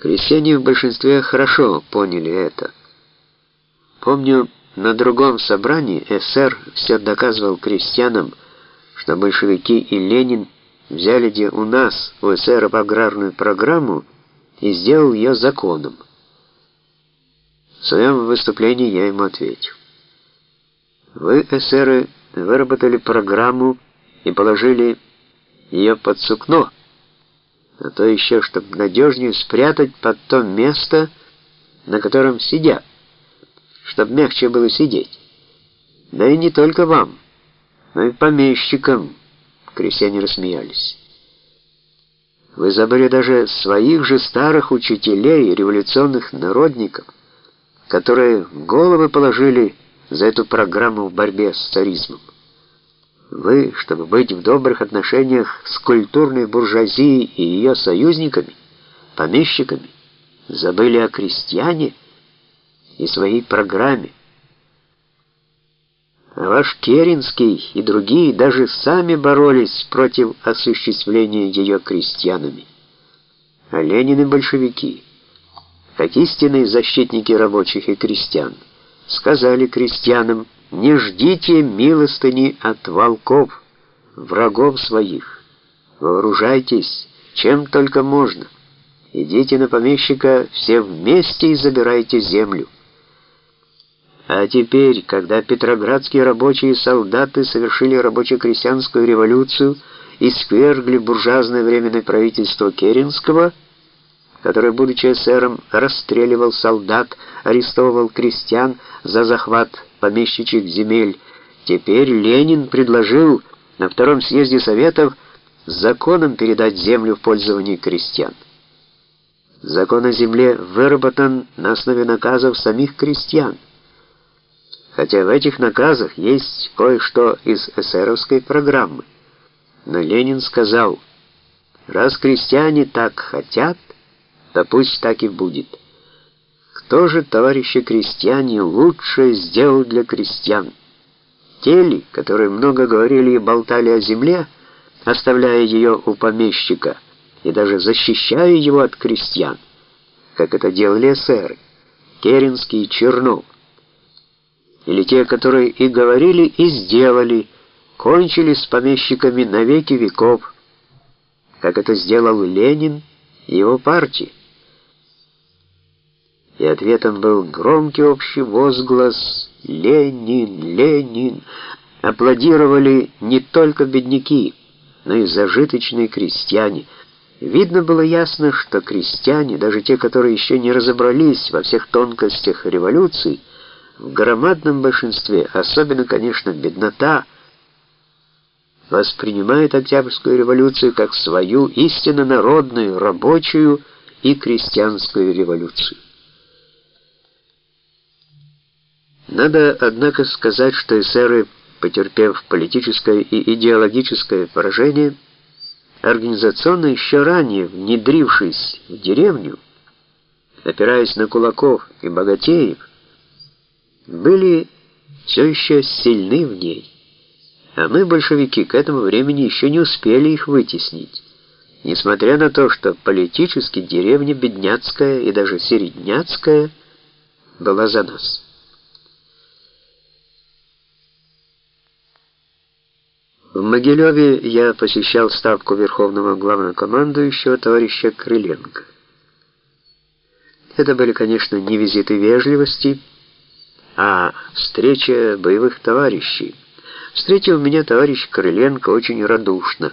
Крестьяне в большинстве хорошо поняли это. Помню, на другом собрании СССР все доказывал крестьянам, что большевики и Ленин взяли где у нас, у СССР, аграрную программу и сделал ее законом. В своем выступлении я ему ответил. Вы, эсеры, выработали программу и положили ее под сукно, а то еще, чтобы надежнее спрятать под то место, на котором сидят, чтобы мягче было сидеть. Да и не только вам, но и помещикам, крестьяне рассмеялись. Вы забыли даже своих же старых учителей, революционных народников, которые головы положили за эту программу в борьбе с царизмом. Вы, чтобы быть в добрых отношениях с культурной буржуазией и ее союзниками, помещиками, забыли о крестьяне и своей программе. А ваш Керенский и другие даже сами боролись против осуществления ее крестьянами. А Ленин и большевики, как истинные защитники рабочих и крестьян, сказали крестьянам, не ждите милостыни от волков, врагов своих. Вооружайтесь, чем только можно. Идите на помещика все вместе и забирайте землю. А теперь, когда петроградские рабочие солдаты совершили рабоче-крестьянскую революцию и свергли буржуазное временное правительство Керенского, который, будучи эсером, расстреливал солдат, арестовывал крестьян за захват помещичьих земель. Теперь Ленин предложил на втором съезде Советов законом передать землю в пользование крестьян. Закон о земле выработан на основе наказов самих крестьян. Хотя в этих наказах есть кое-что из эсеровской программы. Но Ленин сказал, раз крестьяне так хотят, то пусть так и будет. Кто же, товарищи крестьяне, лучше сделал для крестьян? Те ли, которые много говорили и болтали о земле, оставляя ее у помещика и даже защищая его от крестьян, как это делали эсеры, Керенский и Чернов? Или те, которые и говорили, и сделали, кончили с помещиками на веки веков, как это сделал Ленин и его партия? И ответом был громкий общий возглас «Ленин! Ленин!». Аплодировали не только бедняки, но и зажиточные крестьяне. Видно было ясно, что крестьяне, даже те, которые еще не разобрались во всех тонкостях революции, в громадном большинстве, особенно, конечно, беднота, воспринимают Октябрьскую революцию как свою истинно народную, рабочую и крестьянскую революцию. Надо, однако, сказать, что эсеры, потерпев политическое и идеологическое поражение, организационно еще ранее внедрившись в деревню, опираясь на кулаков и богатеев, были все еще сильны в ней. А мы, большевики, к этому времени еще не успели их вытеснить, несмотря на то, что политически деревня Бедняцкая и даже Середняцкая была за нас. В Могилеве я посещал ставку Верховного Главнокомандующего товарища Крыленко. Это были, конечно, не визиты вежливости, а встреча боевых товарищей. Встретил меня товарищ Крыленко очень радушно.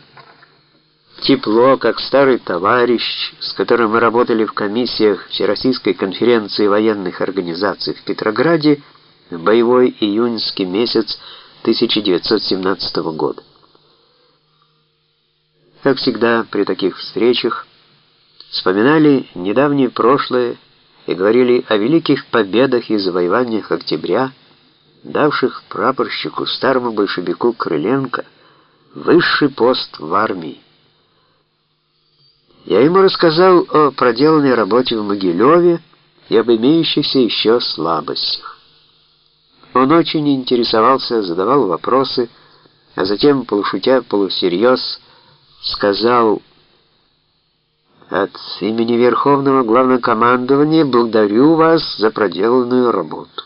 Тепло, как старый товарищ, с которым мы работали в комиссиях Всероссийской конференции военных организаций в Петрограде в боевой июньский месяц 1917 года. Как всегда при таких встречах, вспоминали недавнее прошлое и говорили о великих победах и завоеваниях октября, давших прапорщику, старому большевику Крыленко, высший пост в армии. Я ему рассказал о проделанной работе в Могилеве и об имеющихся еще слабостях. Он очень интересовался, задавал вопросы, а затем, полушутя, полусерьез, сказал, От имени Верховного Главнокомандования благодарю вас за проделанную работу.